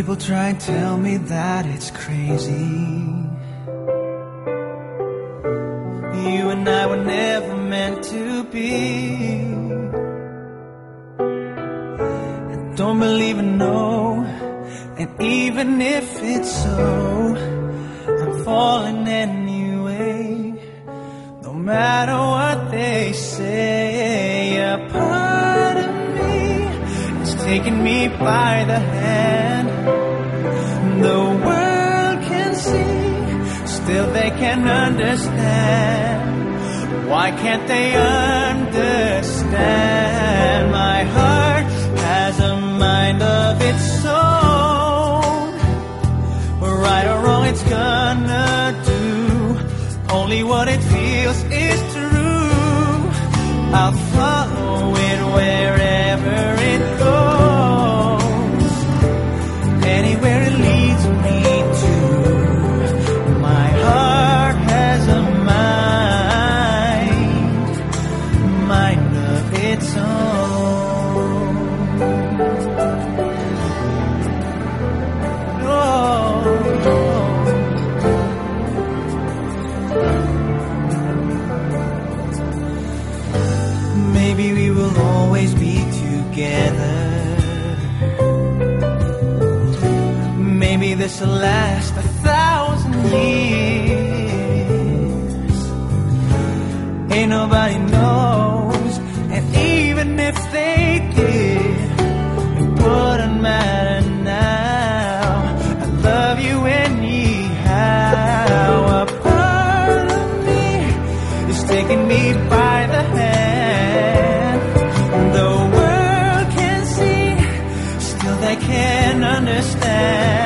People try and tell me that it's crazy. You and I were never meant to be. I don't believe in no, and even if it's so, I'm falling anyway. No matter what they say, a part of me is taking me by the hand. The world can see, still they can understand. Why can't they understand? My heart has a mind of its own. Right or wrong, it's gonna do only what it feels is true. I'll follow Will last a thousand years. Ain't nobody knows, and even if they did, it wouldn't matter now. I love you anyhow. A part of me is taking me by the hand. The world can see, still they can't understand.